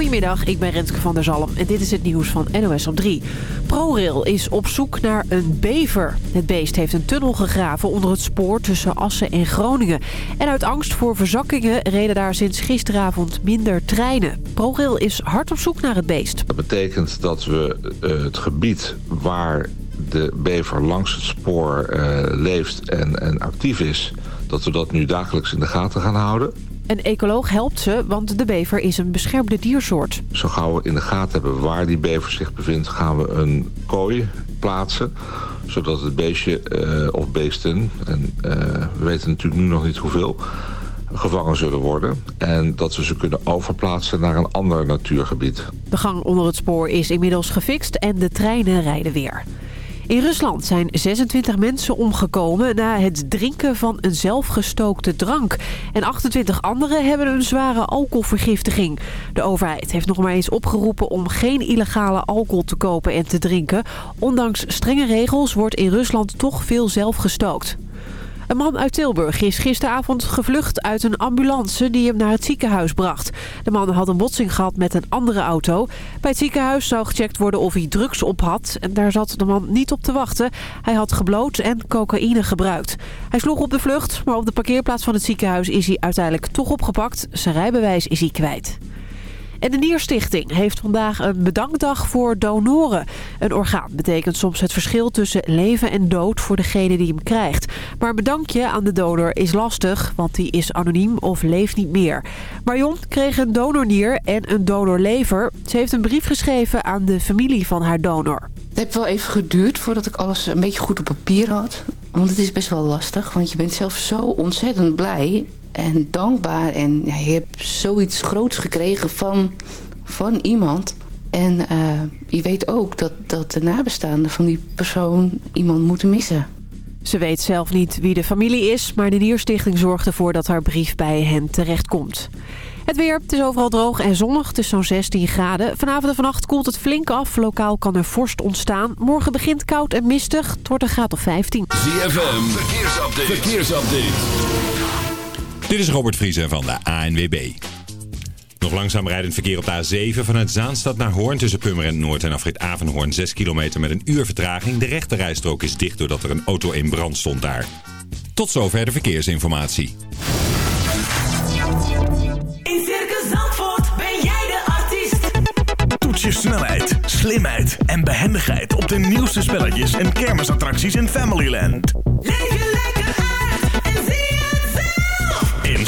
Goedemiddag, ik ben Renske van der Zalm en dit is het nieuws van NOS op 3. ProRail is op zoek naar een bever. Het beest heeft een tunnel gegraven onder het spoor tussen Assen en Groningen. En uit angst voor verzakkingen reden daar sinds gisteravond minder treinen. ProRail is hard op zoek naar het beest. Dat betekent dat we uh, het gebied waar de bever langs het spoor uh, leeft en actief is... dat we dat nu dagelijks in de gaten gaan houden. Een ecoloog helpt ze, want de bever is een beschermde diersoort. Zo gauw we in de gaten hebben waar die bever zich bevindt... gaan we een kooi plaatsen, zodat het beestje uh, of beesten... en uh, we weten natuurlijk nu nog niet hoeveel gevangen zullen worden. En dat we ze kunnen overplaatsen naar een ander natuurgebied. De gang onder het spoor is inmiddels gefixt en de treinen rijden weer. In Rusland zijn 26 mensen omgekomen na het drinken van een zelfgestookte drank. En 28 anderen hebben een zware alcoholvergiftiging. De overheid heeft nog maar eens opgeroepen om geen illegale alcohol te kopen en te drinken. Ondanks strenge regels wordt in Rusland toch veel zelfgestookt. Een man uit Tilburg is gisteravond gevlucht uit een ambulance die hem naar het ziekenhuis bracht. De man had een botsing gehad met een andere auto. Bij het ziekenhuis zou gecheckt worden of hij drugs op had. En daar zat de man niet op te wachten. Hij had gebloot en cocaïne gebruikt. Hij sloeg op de vlucht, maar op de parkeerplaats van het ziekenhuis is hij uiteindelijk toch opgepakt. Zijn rijbewijs is hij kwijt. En de Nierstichting heeft vandaag een bedankdag voor donoren. Een orgaan betekent soms het verschil tussen leven en dood voor degene die hem krijgt. Maar bedankje aan de donor is lastig, want die is anoniem of leeft niet meer. Marion kreeg een donornier en een donorlever. Ze heeft een brief geschreven aan de familie van haar donor. Het heeft wel even geduurd voordat ik alles een beetje goed op papier had. Want het is best wel lastig, want je bent zelf zo ontzettend blij en dankbaar. En ja, je hebt zoiets groots gekregen van, van iemand. En uh, je weet ook dat, dat de nabestaanden van die persoon iemand moeten missen. Ze weet zelf niet wie de familie is, maar de Nierstichting zorgt ervoor dat haar brief bij hen terechtkomt. Het weer, het is overal droog en zonnig, het is zo'n 16 graden. Vanavond en vannacht koelt het flink af, lokaal kan er vorst ontstaan. Morgen begint koud en mistig, het wordt een graad of 15. ZFM, verkeersupdate. verkeersupdate. Dit is Robert Vriezen van de ANWB. Nog langzaam rijdend verkeer op de A7 vanuit Zaanstad naar Hoorn tussen Purmerend Noord en afrit Avenhoorn 6 kilometer met een uur vertraging. De rechte rijstrook is dicht doordat er een auto in brand stond daar. Tot zover de verkeersinformatie. In Circus Zandvoort ben jij de artiest. Toets je snelheid, slimheid en behendigheid op de nieuwste spelletjes en kermisattracties in Familyland. Leef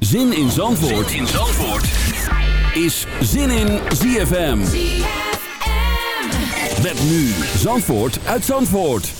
Zin in Zandvoort, zin in Zandvoort. is Zin in ZFM. ZFM. Met nu Zandvoort uit Zandvoort.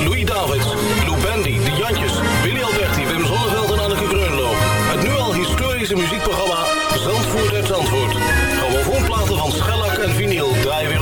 historische muziekprogramma Zandvoort uit Zandvoort. Grammofoonplaten van schellak en vinyl draaien weer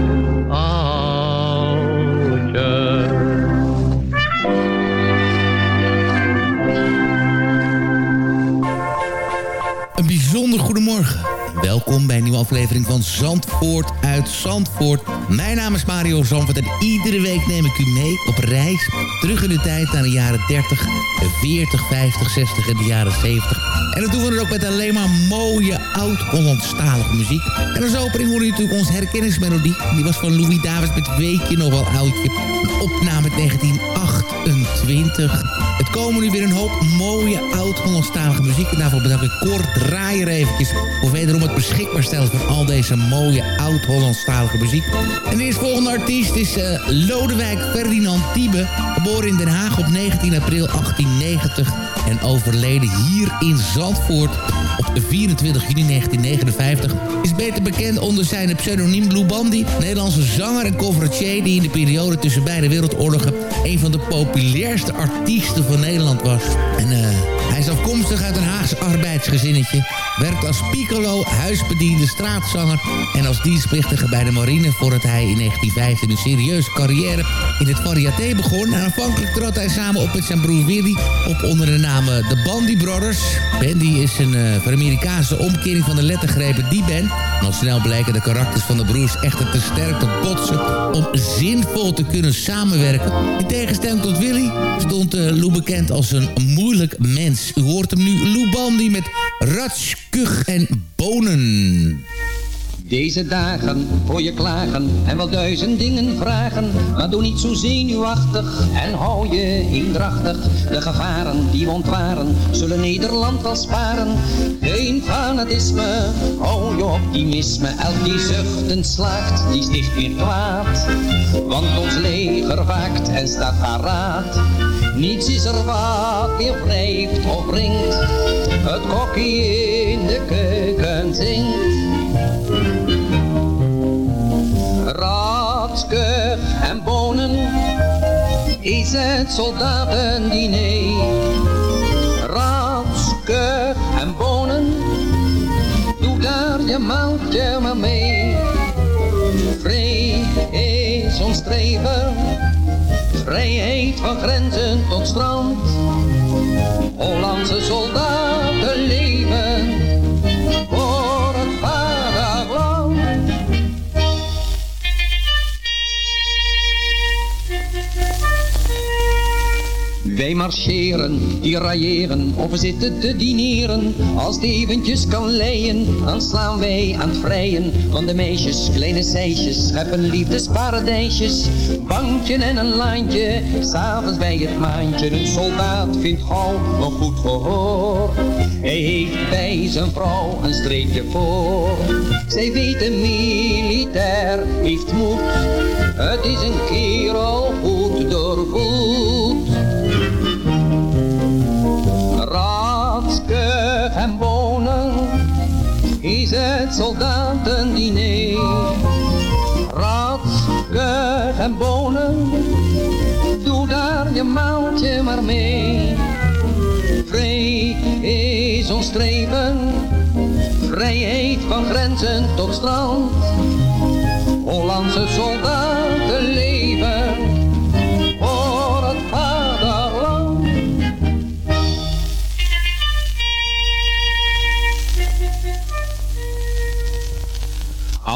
Welkom bij een nieuwe aflevering van Zandvoort uit Zandvoort. Mijn naam is Mario Zandvoort en iedere week neem ik u mee op reis. Terug in de tijd naar de jaren 30, 40, 50, 60 en de jaren 70. En dat doen we dan ook met alleen maar mooie oud-Hollandstalige muziek. En als opening hoorde je natuurlijk onze herkenningsmelodie. Die was van Louis Davids met Weet je nog wel oudje. Opname uit 1928. Het komen nu weer een hoop mooie oud-Hollandstalige muziek. En daarvoor bedank ik Kort Draaier eventjes voor wederom het beschikbaar stellen van al deze mooie oud-Hollandstalige muziek. En de eerstvolgende artiest is eh, Lodewijk Ferdinand Tiebe. Geboren in Den Haag op 19 april 1890 en overleden hier in Zandvoort 24 juni 1959. Is beter bekend onder zijn pseudoniem Lou Bandy. Nederlandse zanger en conferencier die in de periode tussen beide wereldoorlogen... een van de populairste artiesten van Nederland was. En eh, hij is afkomstig uit een Haagse arbeidsgezinnetje. Werkt als piccolo, huisbediende, straatzanger... en als dienstplichtige bij de marine... voordat hij in 1915 een serieuze carrière in het variété begon. En aanvankelijk trad hij samen op met zijn broer Willy... op onder de naam eh, de Bandy Brothers. Bandy is een voor Amerikaanse omkering van de lettergrepen die band. En al snel blijken de karakters van de broers echter te sterk te botsen... om zinvol te kunnen samenwerken. In tegenstelling tot Willy stond uh, Lou bekend als een moeilijk mens. U hoort hem nu, Lou Bandy met Ratsch, Kuch en Bonen. Deze dagen voor je klagen en wel duizend dingen vragen. Maar doe niet zo zenuwachtig en hou je eendrachtig. De gevaren die we ontwaren zullen Nederland wel sparen. Geen fanatisme, hou je optimisme. Elk die zuchtend slaagt, die sticht weer kwaad. Want ons leger waakt en staat paraat. Niets is er wat weer wrijft of wringt. Het kokkie in de keuken zingt. Is het soldatendiner. Ratske en bonen, doe daar je maaltje maar mee. Vrij is ons streven, vrijheid van grenzen tot strand. Hollandse soldaten Wij marcheren, die railleren of zitten te dineren. Als het eventjes kan leien, dan slaan wij aan het vrijen. Van de meisjes, kleine seisjes, scheppen liefdesparadijsjes. Bankje en een laantje, s'avonds bij het maandje. Een soldaat vindt gauw nog goed gehoor. Hij heeft bij zijn vrouw een streepje voor. Zij weet een militair heeft moed. Het is een kerel goed doorvoed. Is het soldatendiner. Ratske en bonen, doe daar je maaltje maar mee. Vrij is ons streven, vrijheid van grenzen tot strand. Hollandse soldaten leven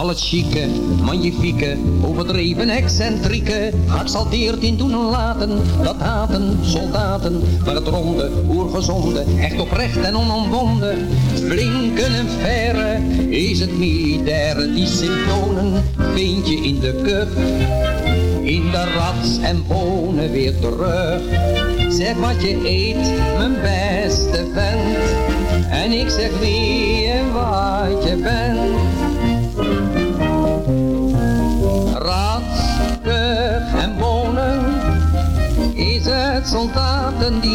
Al het chique, magnifieke, overdreven excentrieke, geëxalteerd in doen en laten, dat haten soldaten, maar het ronde, oergezonde, echt oprecht en onomwonden, flinke en verre, is het militaire, die symptomen vind je in de kuch, in de rats en bonen weer terug. Zeg wat je eet, mijn beste vent, en ik zeg wie en wat je bent. Het soldatendiner.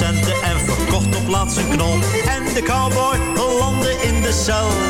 centen en verkocht op laatst zijn knol. En de cowboy belandde in de cel.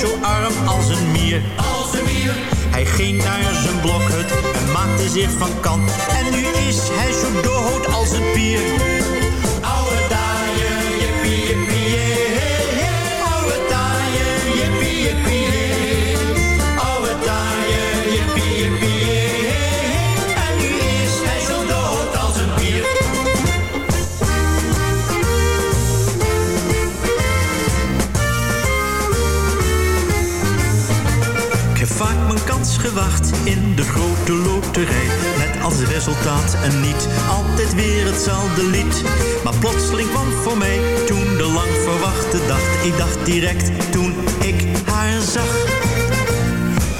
Zo arm als een mier. Als een mier. Hij ging naar zijn blokhut en maakte zich van kant. En nu is hij zo dood als een pier. Loterij. Met als resultaat een niet altijd weer hetzelfde lied. Maar plotseling kwam voor mij toen de lang verwachte dag. Ik dacht direct toen ik haar zag.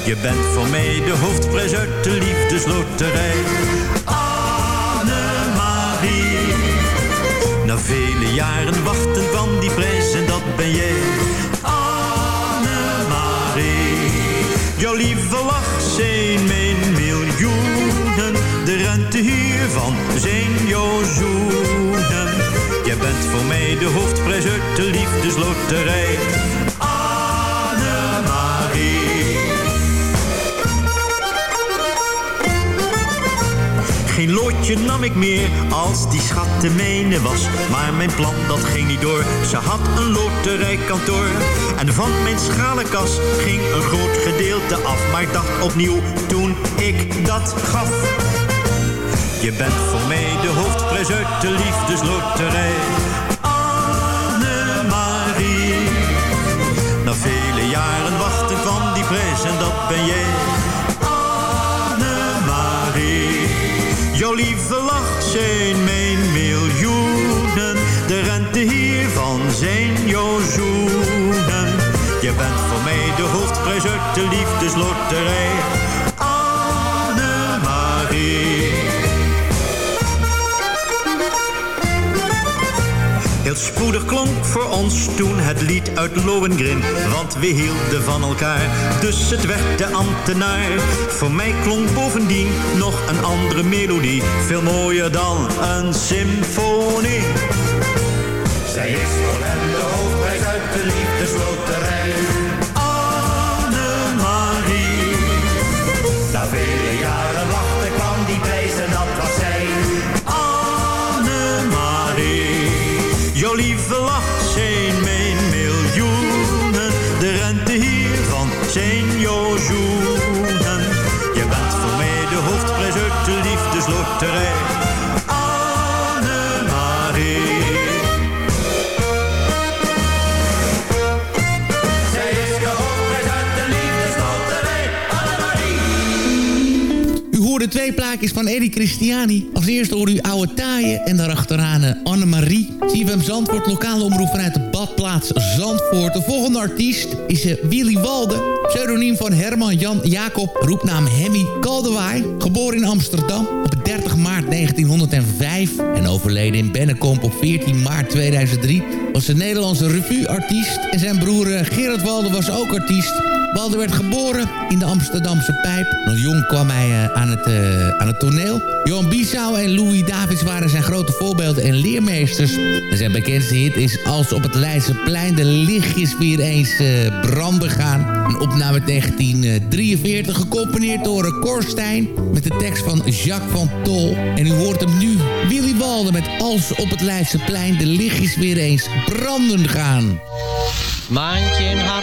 Je bent voor mij de hoofdprijs uit de liefdesloterij. Annemarie. Na vele jaren wachten kwam die prijs en dat ben jij. Annemarie. Jouw lieve lach zijn miljoenen. De rente hiervan zijn. Jij bent voor mij de hoofdprijs uit de liefdesloterij. Geen loodje nam ik meer als die schat te menen was. Maar mijn plan dat ging niet door. Ze had een loterijkantoor. En van mijn schalenkas ging een groot gedeelte af. Maar ik dacht opnieuw toen ik dat gaf. Je bent voor mij de hoofdprijs uit de liefdesloterij. Annemarie. Na vele jaren wachten kwam die prijs en dat ben jij. Annemarie. Jouw lieve lach zijn mijn miljoenen. De rente hiervan zijn jouw zoenen. Je bent voor mij de hoofdprijs uit de liefdesloterij. Spoedig klonk voor ons toen het lied uit Lohengrin. Want we hielden van elkaar, dus het werd de ambtenaar. Voor mij klonk bovendien nog een andere melodie. Veel mooier dan een symfonie. Zij is voor hem de hoofdprijs uit de liefdesloterij. Liefdesloterij. Twee plaatjes van Eddie Christiani. Als eerste hoorde u Oude Taaien en daarachteraan eh, Annemarie. CFM Zandvoort, lokale omroep vanuit de badplaats Zandvoort. De volgende artiest is eh, Willy Walde. Pseudoniem van Herman Jan Jacob, roepnaam Hemmy Kaldewaai. Geboren in Amsterdam op 30 maart 1905 en overleden in Bennekomp op 14 maart 2003... was een Nederlandse revueartiest en zijn broer eh, Gerard Walde was ook artiest... Walder werd geboren in de Amsterdamse Pijp. Nog jong kwam hij uh, aan, het, uh, aan het toneel. Johan Bissau en Louis Davids waren zijn grote voorbeelden en leermeesters. Zijn bekendste hit is Als op het Leidseplein de lichtjes weer eens uh, branden gaan. Een opname 1943, gecomponeerd door Korstijn... met de tekst van Jacques van Tol. En u hoort hem nu, Willy Walden met Als op het Leidseplein de lichtjes weer eens branden gaan. Maantje in haar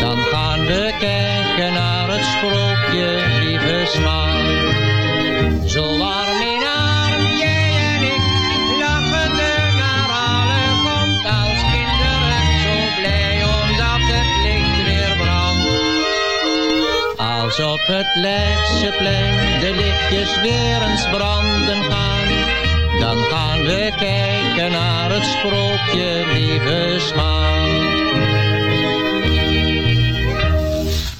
Dan gaan we kijken naar het sprookje, lieve smaak. Zo warm in arm, jij en ik, lachende naar alle komt als kinderen. Zo blij omdat het licht weer brandt. Als op het Leidseplein de lichtjes weer eens branden gaan. Dan gaan we kijken naar het sprookje, lieve smaak.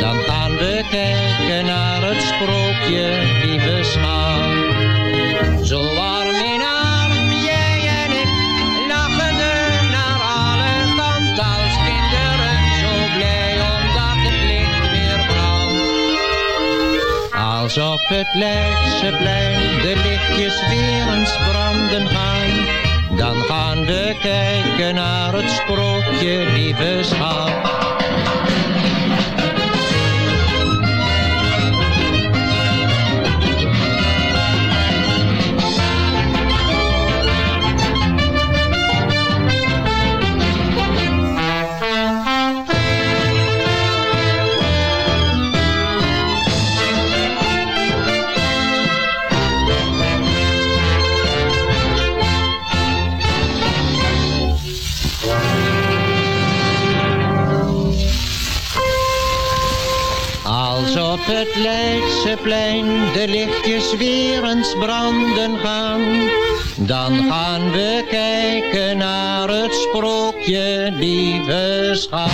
Dan gaan we kijken naar het sprookje, lieve schaam. Zo warm in arm, jij en ik, lachende naar alle kanten als kinderen. Zo blij omdat het licht weer brandt. Als op het Leidseplein de lichtjes weer eens branden gaan. Dan gaan we kijken naar het sprookje, lieve schat. Op het Leidseplein de lichtjes weer eens branden gaan, dan gaan we kijken naar het sprookje, lieve schat.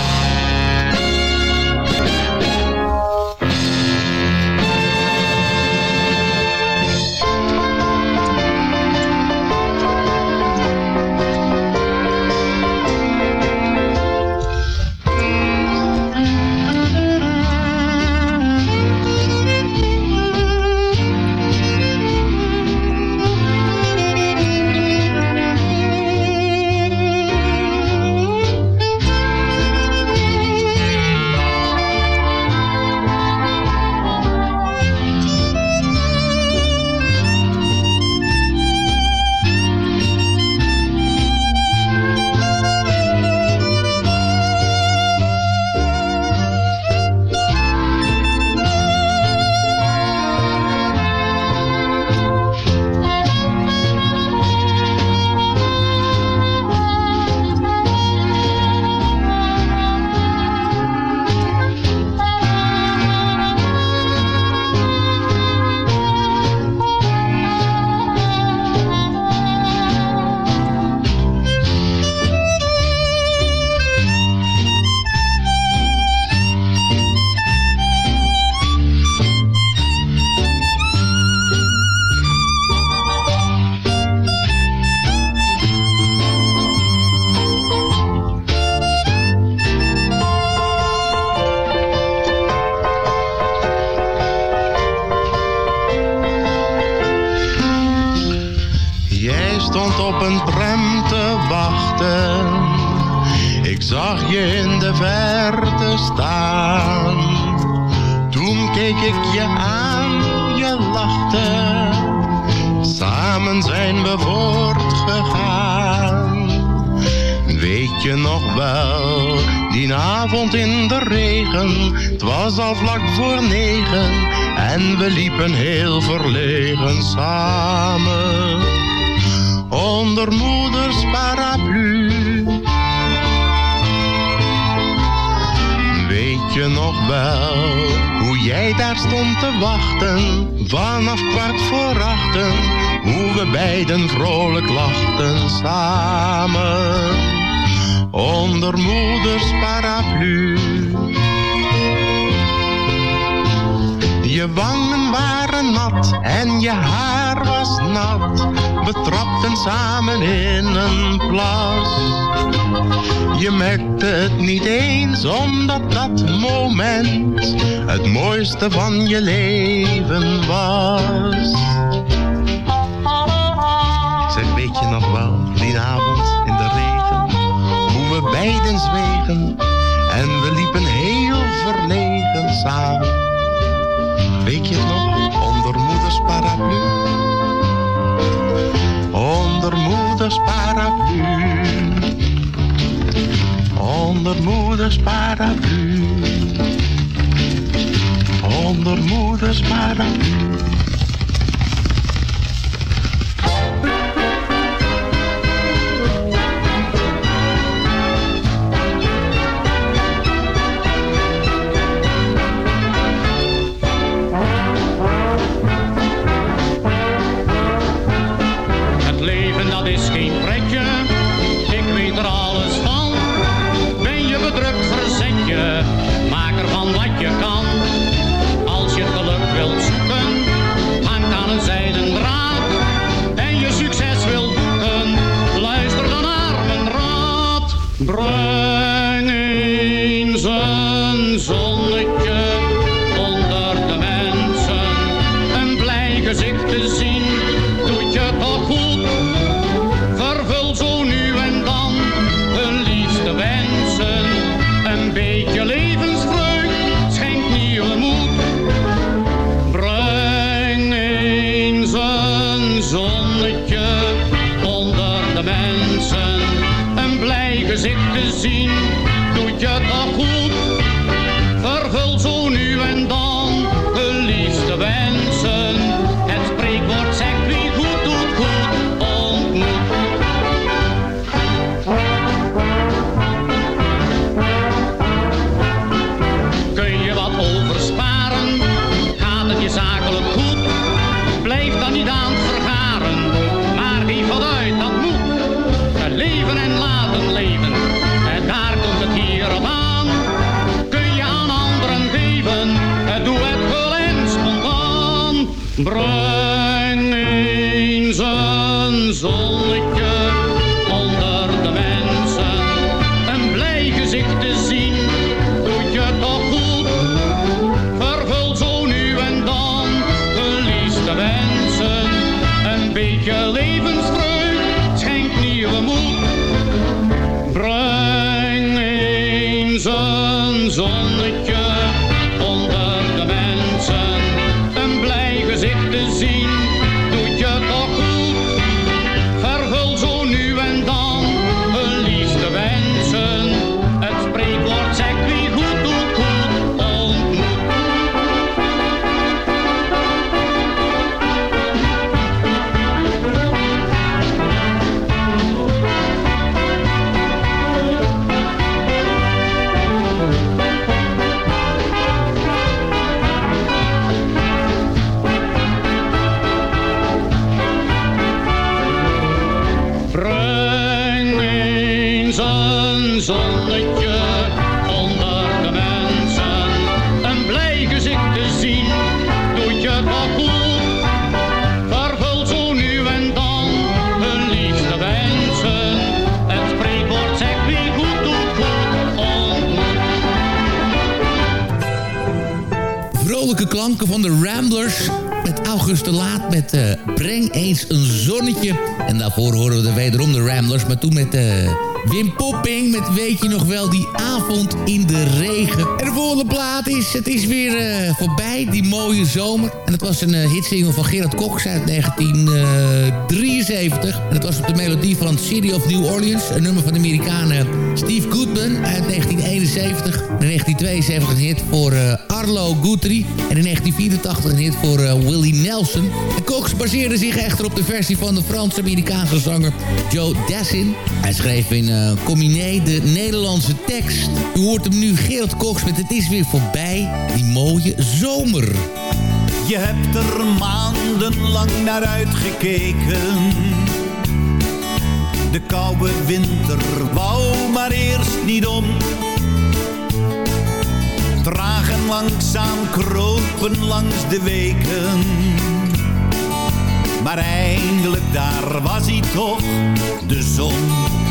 al vlak voor negen en we liepen heel verlegen samen. Onder moeders paraplu. Weet je nog wel hoe jij daar stond te wachten vanaf kwart voor achten? Hoe we beiden vrolijk lachten samen onder moeders paraplu. Je wangen waren nat en je haar was nat. We trapten samen in een plas. Je merkte het niet eens, omdat dat moment het mooiste van je leven was. Zeg, weet je nog wel, die? paraplu. Onder moeders paraplu. te de Laat met eh, Breng eens een zonnetje. En daarvoor horen we de wederom de Ramblers, maar toen met... de Wim Popping met Weet je nog wel die avond in de regen. En de volgende plaat is, het is weer uh, voorbij, die mooie zomer. En het was een uh, hitsingle van Gerard Cox uit 1973. En het was op de melodie van City of New Orleans. Een nummer van de Amerikanen Steve Goodman uit 1971. In 1972 een hit voor Arlo Guthrie. En in 1984 een hit voor Willie Nelson. En Cox baseerde zich echter op de versie van de Frans-Amerikaanse zanger Joe Dassin. Hij schreef in uh, Combiné de Nederlandse tekst. U hoort hem nu, Gerald Cox met Het is weer voorbij, die mooie zomer. Je hebt er maandenlang naar uitgekeken. De koude winter wou maar eerst niet om. Traag langzaam kropen langs de weken. Maar eindelijk daar was hij toch, de zon.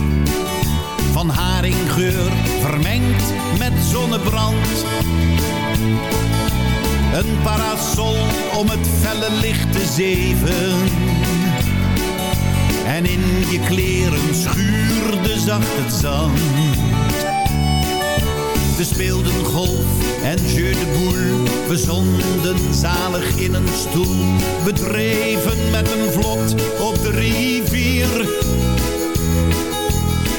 Van haringgeur vermengd met zonnebrand. Een parasol om het felle licht te zeven. En in je kleren schuurde zacht het zand. We speelden golf en jeu de boule. We zonden zalig in een stoel. We dreven met een vlot op de rivier.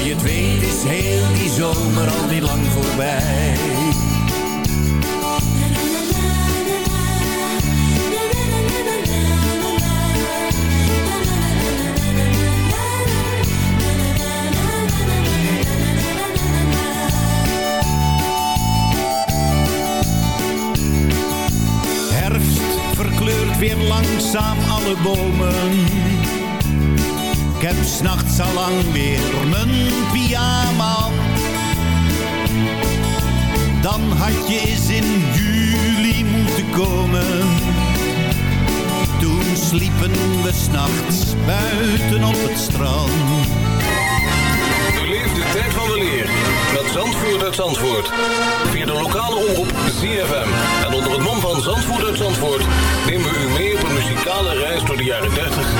voor je het weet is heel die zomer alweer lang voorbij. weer langzaam alle bomen. Heb s'nachts al lang weer mijn pyjama. Dan had je eens in juli moeten komen. Toen sliepen we s'nachts buiten op het strand. Beleef de tijd van de leer met Zandvoort uit Zandvoort. Via de lokale omroep ZFM. En onder het mom van Zandvoort uit Zandvoort nemen we u mee op een muzikale reis door de jaren 30, 40, 50,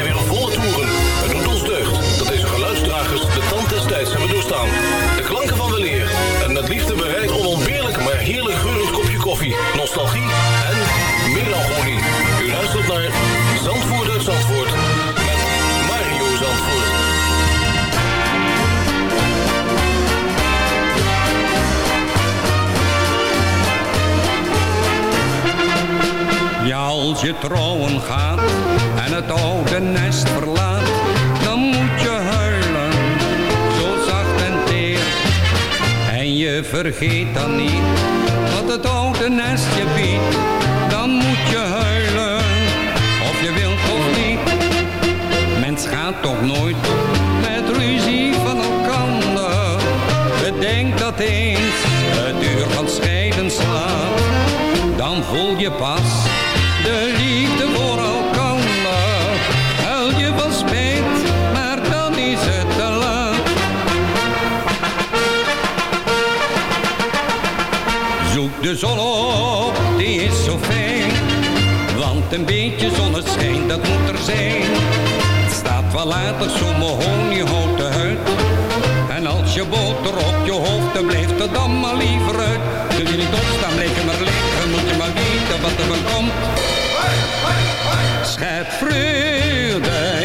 De klanken van weleer en met liefde bereid onontbeerlijk maar heerlijk geurend kopje koffie, nostalgie en melancholie. U luistert naar Zandvoort uit Zandvoort met Mario Zandvoort. Ja, als je trouwen gaat en het oude nest verlaat, vergeet dan niet wat het oude nestje biedt. Dan moet je huilen, of je wilt of niet. Mens gaat toch nooit met ruzie van elkander. Bedenk dat eens het uur van scheiden slaat. Dan voel je pas de zon op, die is zo fijn. Want een beetje zonneschijn, dat moet er zijn. Het staat wel later zo mohoon, je houdt de huid. En als je boter op je hoofd, dan blijft het dan maar liever uit. Wil je niet opstaan, blijf maar liggen, moet je maar weten wat er maar komt. Schep vreugde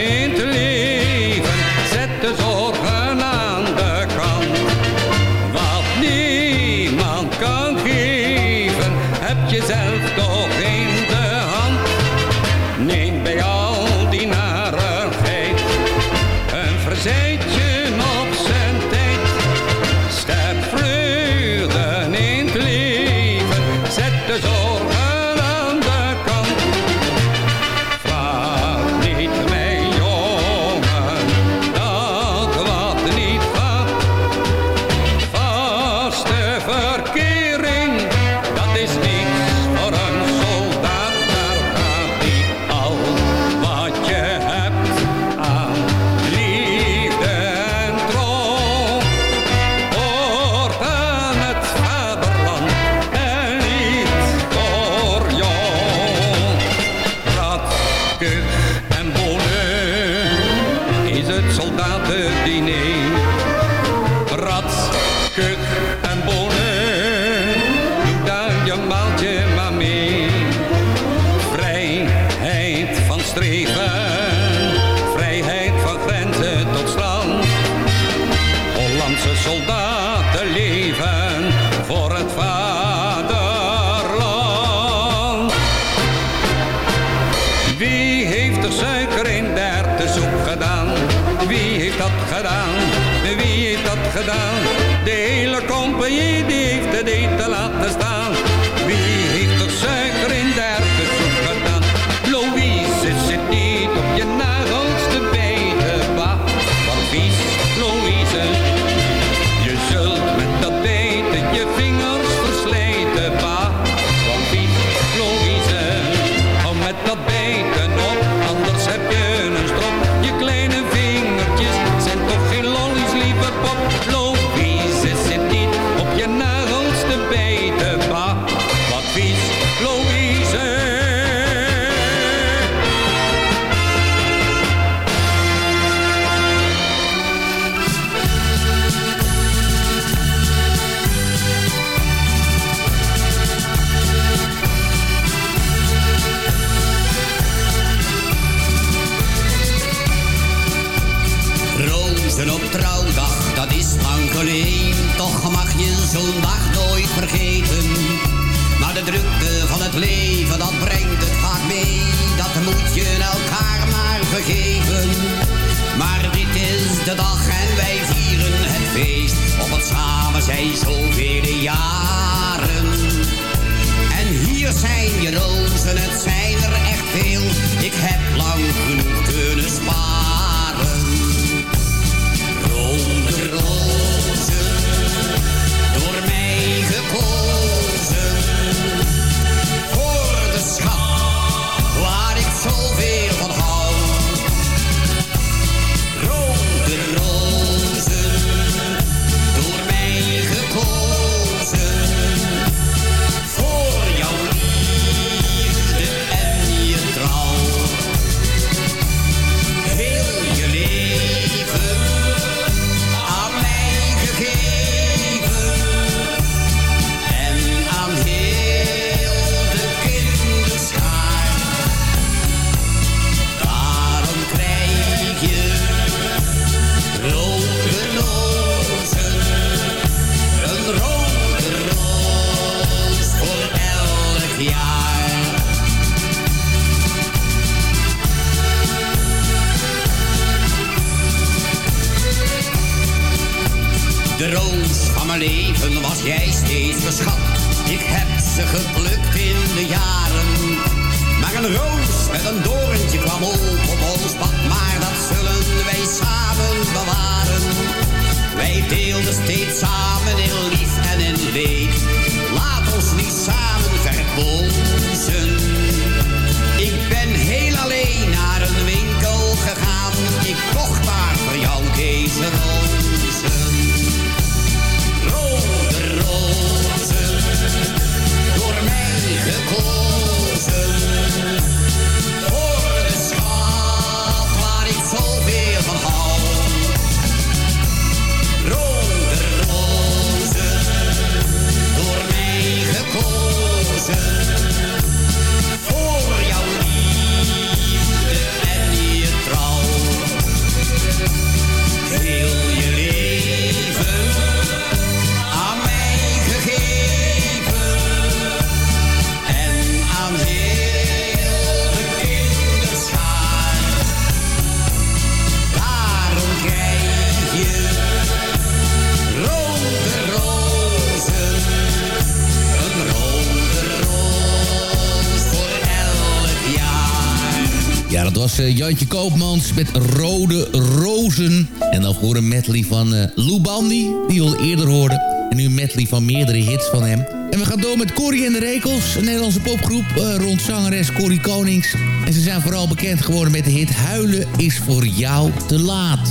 dat was eh, Jantje Koopmans met Rode Rozen. En dan voor een medley van eh, Lou Bandy, die we al eerder hoorden. En nu een medley van meerdere hits van hem. En we gaan door met Corrie en de Rekels, een Nederlandse popgroep eh, rond zangeres Corrie Konings. En ze zijn vooral bekend geworden met de hit Huilen is voor jou te laat.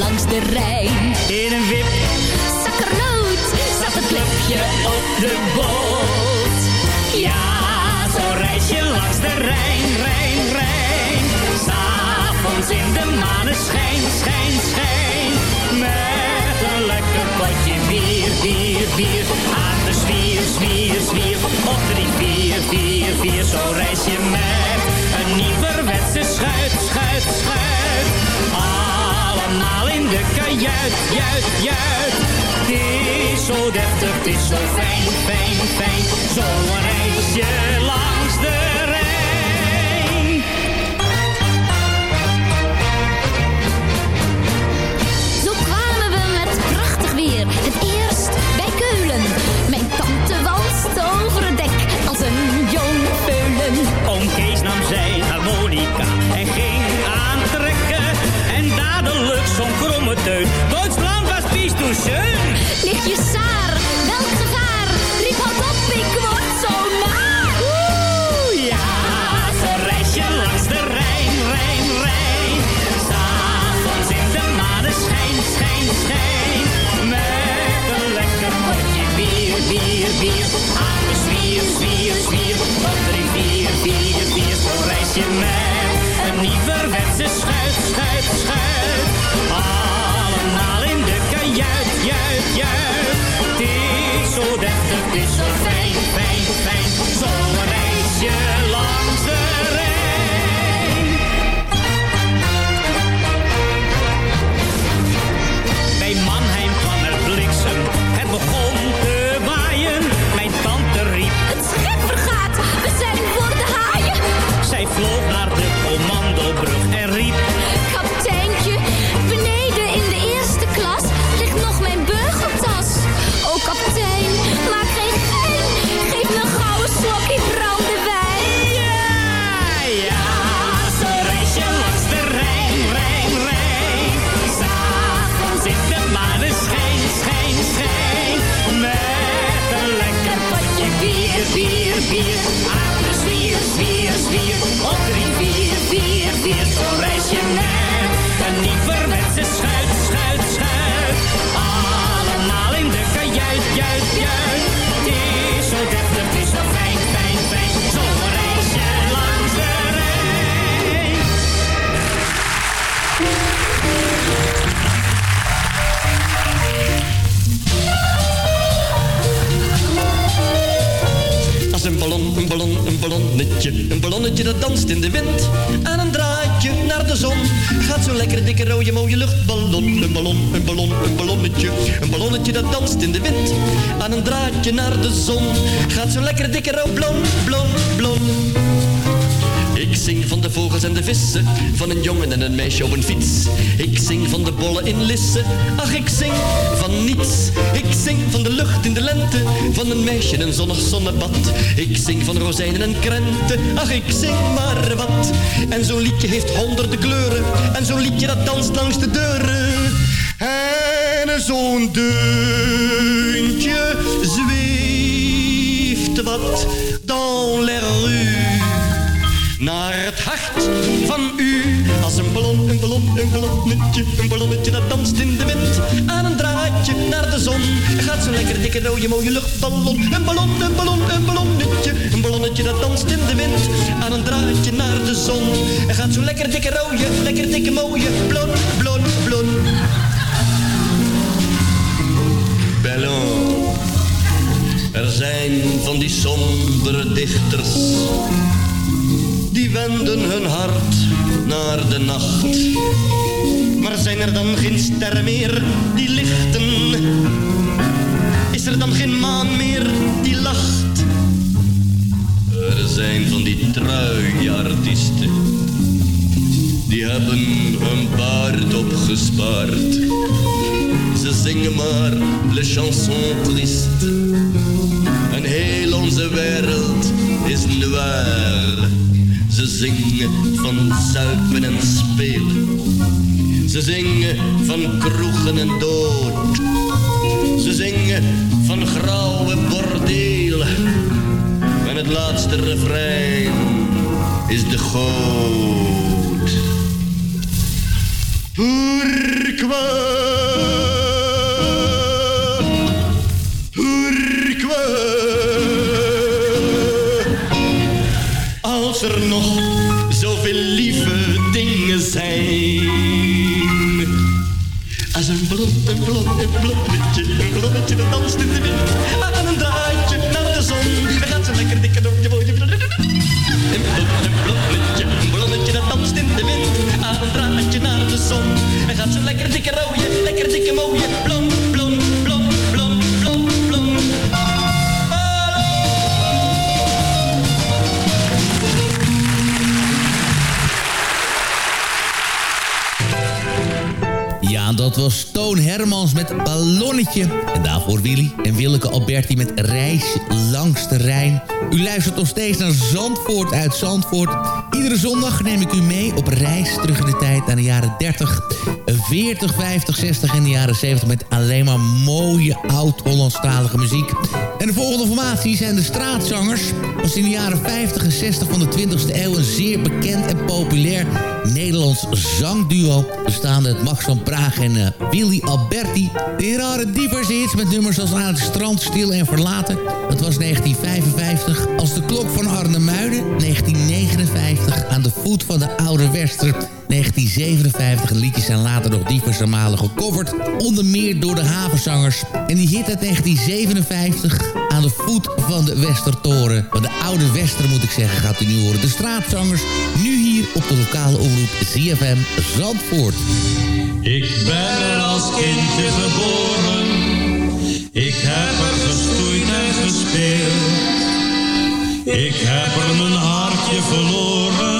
Langs de Rijn. In een wip, zakkernoot, zat het klepje op de boot. ja, zo'n reisje langs de Rijn, Rijn, Rijn. S'avonds in de maneschijn, schijn, schijn. Met een lekker potje bier, bier, bier. Aan de zwier, zwier, zwier. Op drie, vier, vier, vier. Zo'n reisje met een nieuwerwetse schuit, schuit, schuit. Allemaal in de kajuit, juit, juit. Het is zo deftig, het is zo fijn, fijn, fijn. Zo'n reisje langs de Rijn. Zo kwamen we met prachtig weer, het eerst bij Keulen. Mijn tante walst over het dek als een jong peulen. Oom Kees nam zijn harmonica en ging aantrekken. En dadelijk zo'n kromme teut. Duitsland was pies toen schön. Je saar, lekkere dikke rode mooie luchtballon. Een ballon, een ballon, een ballonnetje. Een ballonnetje dat danst in de wind. Aan een draadje naar de zon. Gaat zo'n lekkere dikke rood blon, blon, blon. Ik zing van de vogels en de vissen, van een jongen en een meisje op een fiets. Ik zing van de bollen in Lisse, ach ik zing van niets. Ik zing van de lucht in de lente, van een meisje in een zonnig zonnebad. Ik zing van rozijnen en krenten, ach ik zing maar wat. En zo'n liedje heeft honderden kleuren, en zo'n liedje dat danst langs de deuren. En zo'n deuntje zweeft wat dans les rues naar het hart van u. Als een ballon, een ballon, een ballonnetje, een ballonnetje dat danst in de wind. Aan een draadje naar de zon gaat zo'n lekker dikke rode mooie luchtballon. Een ballon, een ballon, een ballonnetje, een ballonnetje dat danst in de wind. Aan een draadje naar de zon gaat zo'n lekker dikke rode, lekker dikke mooie blon, blon, blon. Ballon. Er zijn van die sombere dichters die wenden hun hart naar de nacht. Maar zijn er dan geen sterren meer die lichten? Is er dan geen maan meer die lacht? Er zijn van die truie artiesten hebben hun baard opgespaard. Ze zingen maar le chanson triste. En heel onze wereld is noir. Ze zingen van zuipen en spelen. Ze zingen van kroegen en dood. Ze zingen van grauwe bordelen. En het laatste refrein is de goot. Pourquoi? Dat danst in de wind. Aan een draadje naar de zon, dan gaat ze lekker dikke door je mooie. Een een dat danst in de wind. Aan een draadje naar de zon, dan gaat ze lekker dikke dat was Toon Hermans met Ballonnetje. En daarvoor Willy en Willeke Alberti met Reis langs de Rijn. U luistert nog steeds naar Zandvoort uit Zandvoort. Iedere zondag neem ik u mee op reis terug in de tijd naar de jaren 30, 40, 50, 60 en de jaren 70... met alleen maar mooie oud-Hollandstalige muziek. En de volgende formatie zijn de Straatzangers. Was in de jaren 50 en 60 van de 20e eeuw een zeer bekend en populair Nederlands zangduo. Bestaande uit Max van Praag en eh, Willy Alberti. De heren hadden diverse hits met nummers als Aan het strand, Stil en Verlaten. Dat was 1955. Als de klok van Arnhemuiden, 1959. Aan de voet van de Oude Wester, 1957. En liedjes zijn later nog diverse malen gecoverd. Onder meer door de havenzangers. En die hit uit 1957 aan de voet van de Westertoren. Van de Oude Wester moet ik zeggen, gaat u nu horen. De straatzangers, nu hier op de lokale omroep CFM Zandvoort. Ik ben er als kindje geboren. Ik heb er gestoeid en gespeeld. Ik heb er mijn hartje verloren.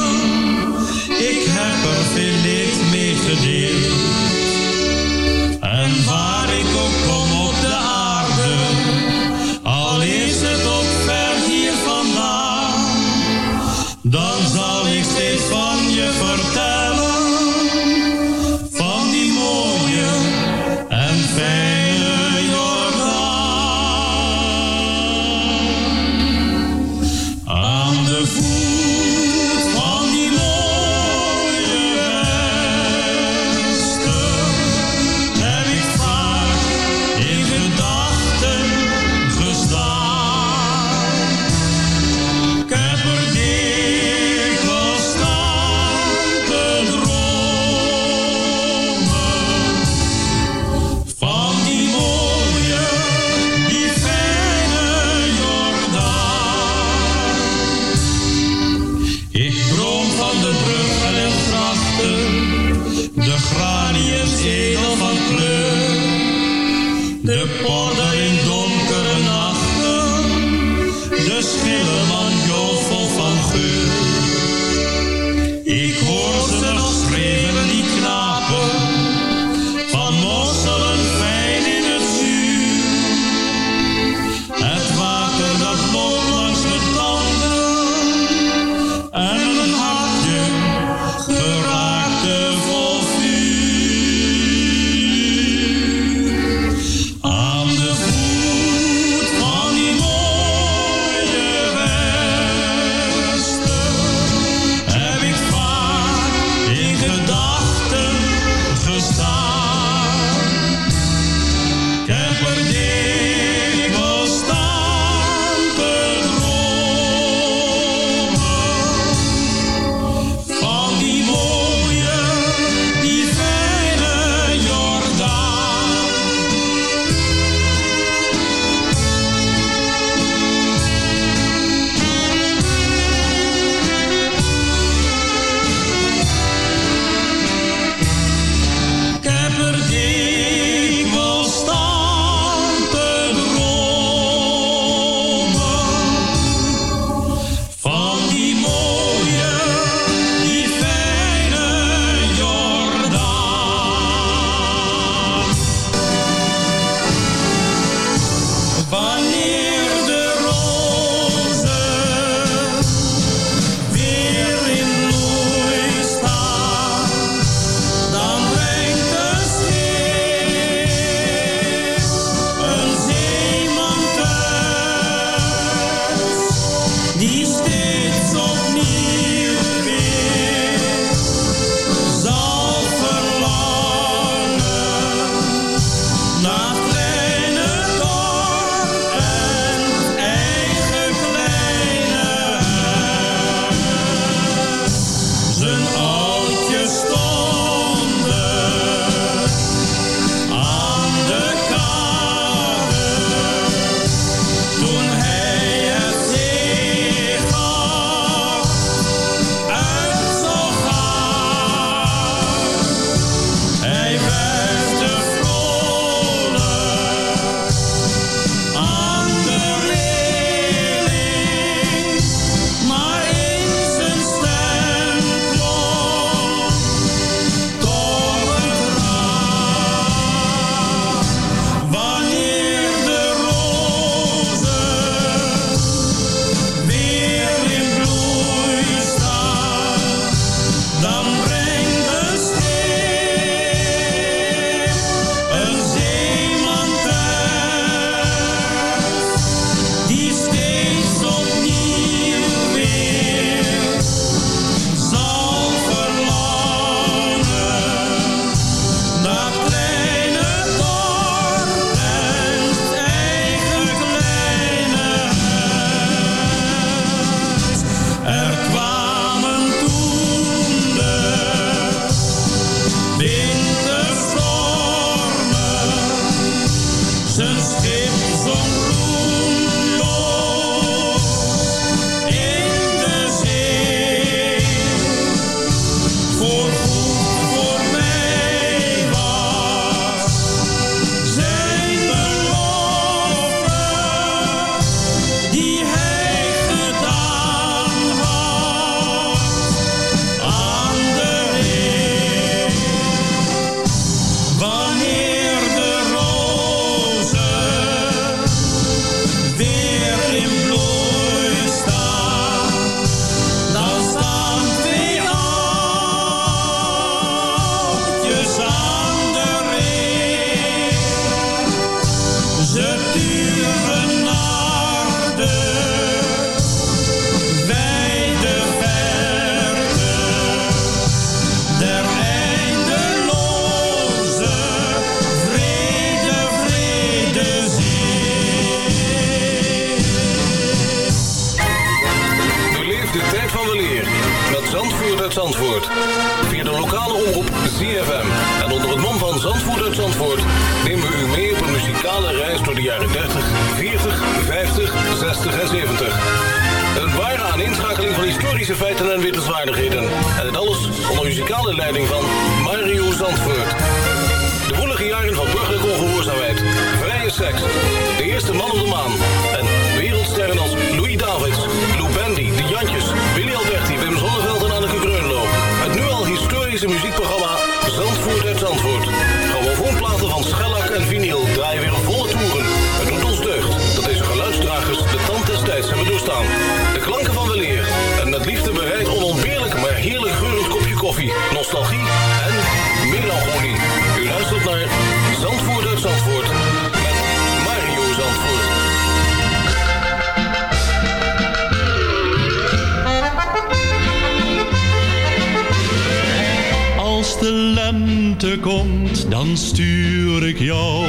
komt, dan stuur ik jou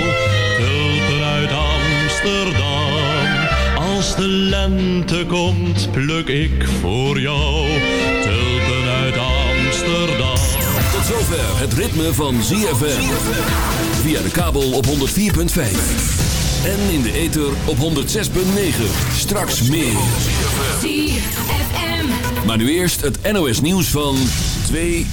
tulpen uit Amsterdam. Als de lente komt, pluk ik voor jou tulpen uit Amsterdam. Tot zover het ritme van ZFM. Via de kabel op 104.5. En in de ether op 106.9. Straks meer. ZFM. Maar nu eerst het NOS nieuws van 2